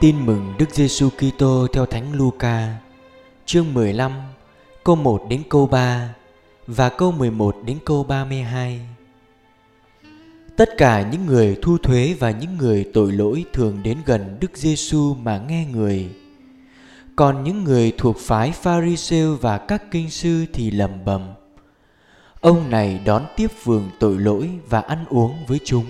Tin mừng Đức Giêsu Kitô theo Thánh Luca, chương 15, câu 1 đến câu 3 và câu 11 đến câu 32. Tất cả những người thu thuế và những người tội lỗi thường đến gần Đức Giêsu mà nghe người. Còn những người thuộc phái Pharisêu và các kinh sư thì lầm bầm. Ông này đón tiếp vườn tội lỗi và ăn uống với chúng.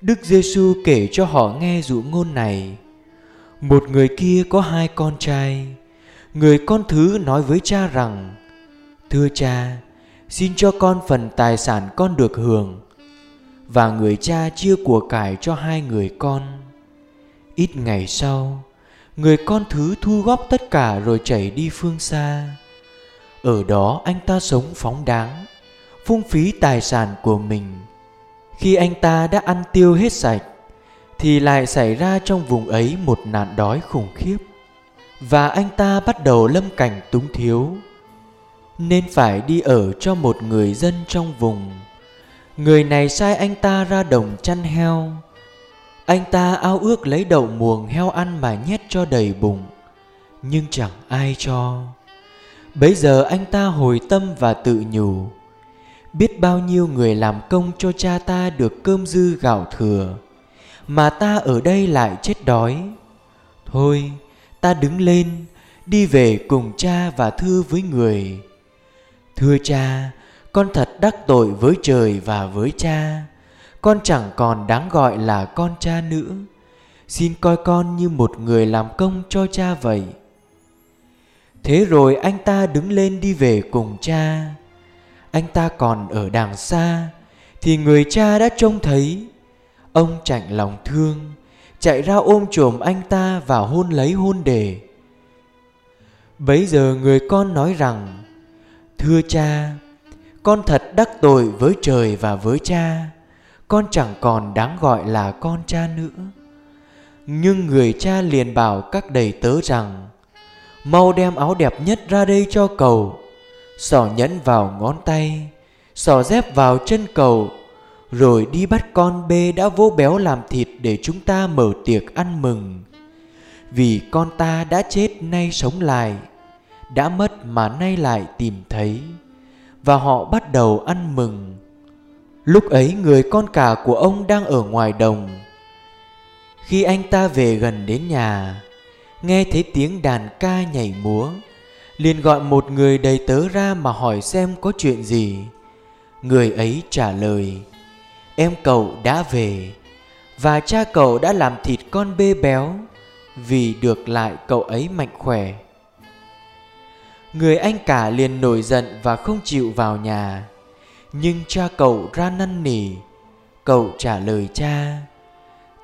Đức Giêsu kể cho họ nghe dụ ngôn này. Một người kia có hai con trai. Người con thứ nói với cha rằng: "Thưa cha, xin cho con phần tài sản con được hưởng." Và người cha chia của cải cho hai người con. Ít ngày sau, người con thứ thu góp tất cả rồi chảy đi phương xa. Ở đó anh ta sống phóng đáng, phung phí tài sản của mình khi anh ta đã ăn tiêu hết sạch, thì lại xảy ra trong vùng ấy một nạn đói khủng khiếp. Và anh ta bắt đầu lâm cảnh túng thiếu. Nên phải đi ở cho một người dân trong vùng. Người này sai anh ta ra đồng chăn heo. Anh ta ao ước lấy đậu muồng heo ăn mà nhét cho đầy bụng. Nhưng chẳng ai cho. Bấy giờ anh ta hồi tâm và tự nhủ biết bao nhiêu người làm công cho cha ta được cơm dư gạo thừa, mà ta ở đây lại chết đói. Thôi, ta đứng lên, đi về cùng cha và thưa với người. Thưa cha, con thật đắc tội với trời và với cha. Con chẳng còn đáng gọi là con cha nữa. Xin coi con như một người làm công cho cha vậy. Thế rồi anh ta đứng lên đi về cùng cha anh ta còn ở đàng xa, thì người cha đã trông thấy. Ông chạnh lòng thương, chạy ra ôm chồm anh ta và hôn lấy hôn đề. Bấy giờ người con nói rằng, thưa cha, con thật đắc tội với trời và với cha, con chẳng còn đáng gọi là con cha nữa. Nhưng người cha liền bảo các đầy tớ rằng, mau đem áo đẹp nhất ra đây cho cầu sò nhẫn vào ngón tay sò dép vào chân cầu, rồi đi bắt con bê đã vô béo làm thịt để chúng ta mở tiệc ăn mừng. Vì con ta đã chết nay sống lại, đã mất mà nay lại tìm thấy, và họ bắt đầu ăn mừng. Lúc ấy người con cả của ông đang ở ngoài đồng. Khi anh ta về gần đến nhà, nghe thấy tiếng đàn ca nhảy múa liền gọi một người đầy tớ ra mà hỏi xem có chuyện gì. Người ấy trả lời, em cậu đã về, và cha cậu đã làm thịt con bê béo, vì được lại cậu ấy mạnh khỏe. Người anh cả liền nổi giận và không chịu vào nhà. Nhưng cha cậu ra năn nỉ. Cậu trả lời cha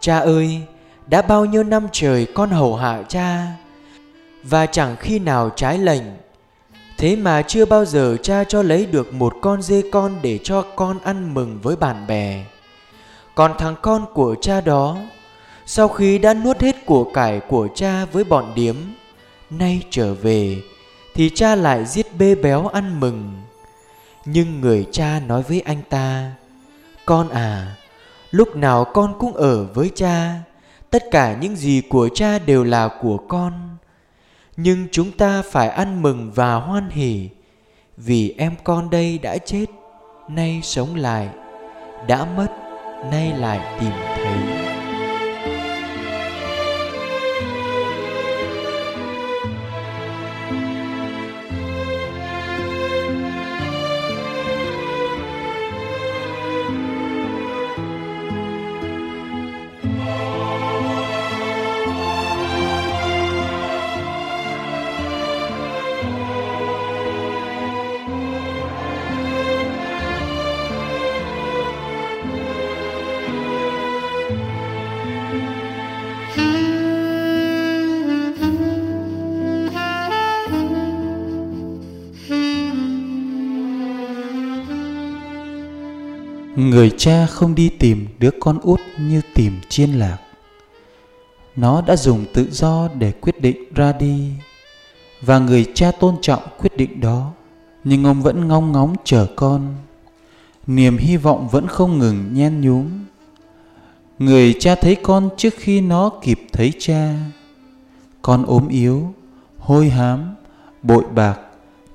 cha ơi, đã bao nhiêu năm trời con hầu hạ cha và chẳng khi nào trái lệnh. Thế mà chưa bao giờ cha cho lấy được một con dê con để cho con ăn mừng với bạn bè. Còn thằng con của cha đó, sau khi đã nuốt hết của cải của cha với bọn điếm, nay trở về thì cha lại giết bê béo ăn mừng. Nhưng người cha nói với anh ta, con à, lúc nào con cũng ở với cha, tất cả những gì của cha đều là của con nhưng chúng ta phải ăn mừng và hoan hỉ vì em con đây đã chết, nay sống lại, đã mất, nay lại tìm thấy. Người cha không đi tìm đứa con út như tìm chiên lạc. Nó đã dùng tự do để quyết định ra đi. Và người cha tôn trọng quyết định đó. Nhưng ông vẫn ngóng ngóng chờ con. Niềm hy vọng vẫn không ngừng nhen nhúm. Người cha thấy con trước khi nó kịp thấy cha. Con ốm yếu, hôi hám, bội bạc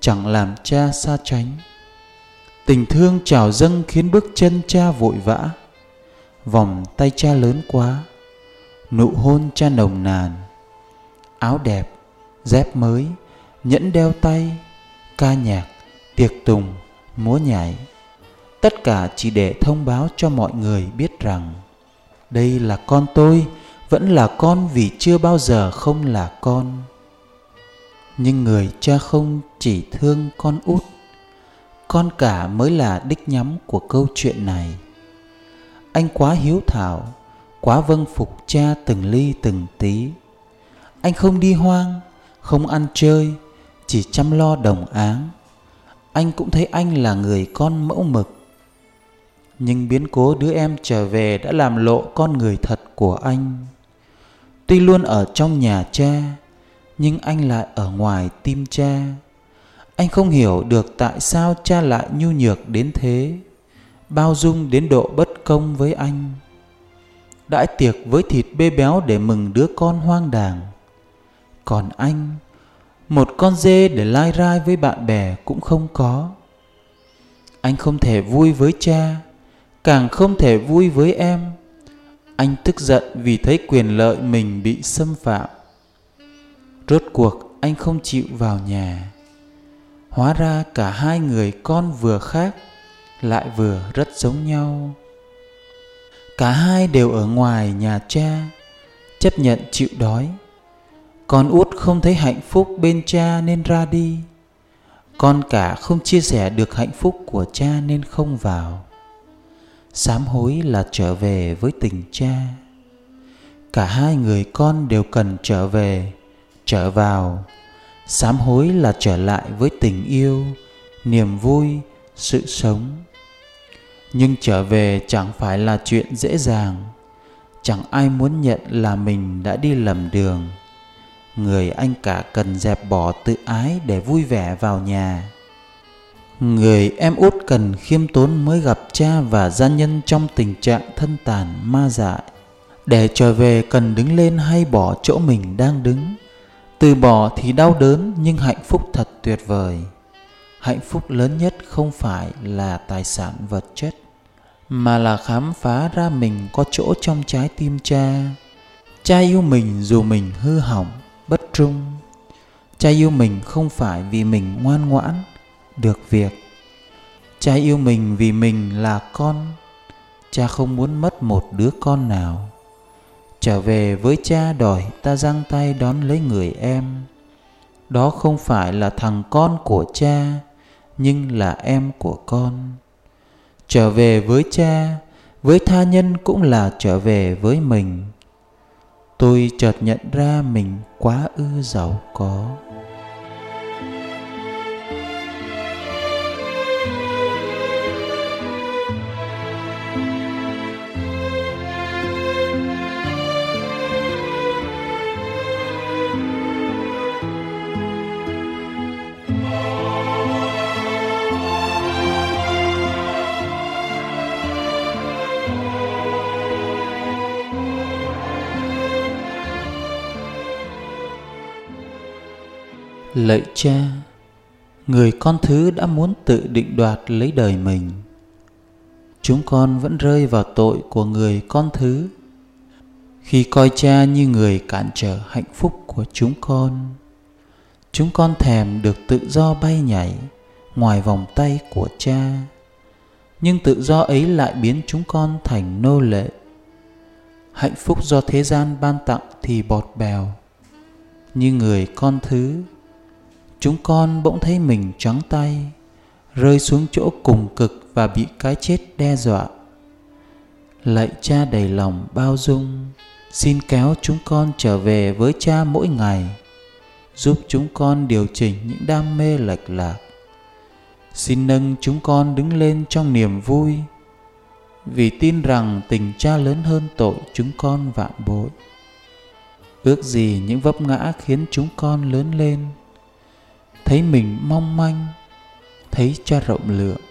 Chẳng làm cha xa tránh. Tình thương trào dâng khiến bước chân cha vội vã. Vòng tay cha lớn quá Nụ hôn cha nồng nàn. Áo đẹp, dép mới, nhẫn đeo tay Ca nhạc, tiệc tùng, múa nhảy. Tất cả chỉ để thông báo cho mọi người biết rằng đây là con tôi vẫn là con vì chưa bao giờ không là con. Nhưng người cha không chỉ thương con út con cả mới là đích nhắm của câu chuyện này. Anh quá hiếu thảo, quá vâng phục cha từng ly từng tí. Anh không đi hoang, không ăn chơi, chỉ chăm lo đồng áng. Anh cũng thấy anh là người con mẫu mực. Nhưng biến cố đứa em trở về đã làm lộ con người thật của anh. Tuy luôn ở trong nhà cha, nhưng anh lại ở ngoài tim cha anh không hiểu được tại sao cha lại nhu nhược đến thế, bao dung đến độ bất công với anh. Đãi tiệc với thịt bê béo để mừng đứa con hoang đàng. Còn anh, một con dê để lai rai với bạn bè cũng không có. Anh không thể vui với cha, càng không thể vui với em. Anh tức giận vì thấy quyền lợi mình bị xâm phạm. Rốt cuộc, anh không chịu vào nhà hóa ra cả hai người con vừa khác lại vừa rất giống nhau. Cả hai đều ở ngoài nhà cha, chấp nhận chịu đói. Con út không thấy hạnh phúc bên cha nên ra đi. Con cả không chia sẻ được hạnh phúc của cha nên không vào. Sám hối là trở về với tình cha. Cả hai người con đều cần trở về, trở vào sám hối là trở lại với tình yêu, niềm vui, sự sống nhưng trở về chẳng phải là chuyện dễ dàng chẳng ai muốn nhận là mình đã đi lầm đường người anh cả cần dẹp bỏ tự ái để vui vẻ vào nhà Người em út cần khiêm tốn mới gặp cha và gia nhân trong tình trạng thân tàn, ma dại. Để trở về cần đứng lên hay bỏ chỗ mình đang đứng. Từ bỏ thì đau đớn nhưng hạnh phúc thật tuyệt vời. Hạnh phúc lớn nhất không phải là tài sản vật chất, mà là khám phá ra mình có chỗ trong trái tim cha. Cha yêu mình dù mình hư hỏng, bất trung. Cha yêu mình không phải vì mình ngoan ngoãn, được việc cha yêu mình vì mình là con cha không muốn mất một đứa con nào trở về với cha đòi, ta giang tay đón lấy người em. Đó không phải là thằng con của cha, nhưng là em của con. Trở về với cha, với tha nhân cũng là trở về với mình. Tôi chợt nhận ra mình quá ư giàu có. Lạy cha, Người con thứ đã muốn tự định đoạt lấy đời mình. Chúng con vẫn rơi vào tội của người con thứ. Khi coi cha như người cản trở hạnh phúc của chúng con Chúng con thèm được tự do bay nhảy Ngoài vòng tay của cha. Nhưng tự do ấy lại biến chúng con thành nô lệ. Hạnh phúc do thế gian ban tặng thì bọt bèo, Như người con thứ chúng con bỗng thấy mình trắng tay, rơi xuống chỗ cùng cực và bị cái chết đe dọa. Lạy cha đầy lòng bao dung, xin kéo chúng con trở về với cha mỗi ngày, giúp chúng con điều chỉnh những đam mê lệch lạc. Xin nâng chúng con đứng lên trong niềm vui, vì tin rằng tình cha lớn hơn tội chúng con vạn bội. Ước gì những vấp ngã khiến chúng con lớn lên thấy mình mong manh, thấy cha rộng lượng.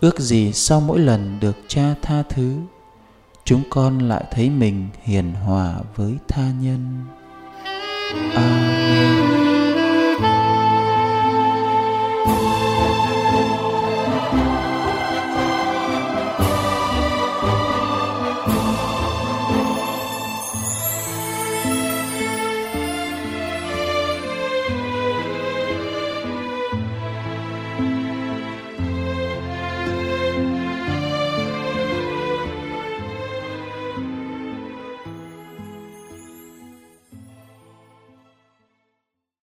Ước gì sau mỗi lần được cha tha thứ, chúng con lại thấy mình hiền hòa với tha nhân. Amen.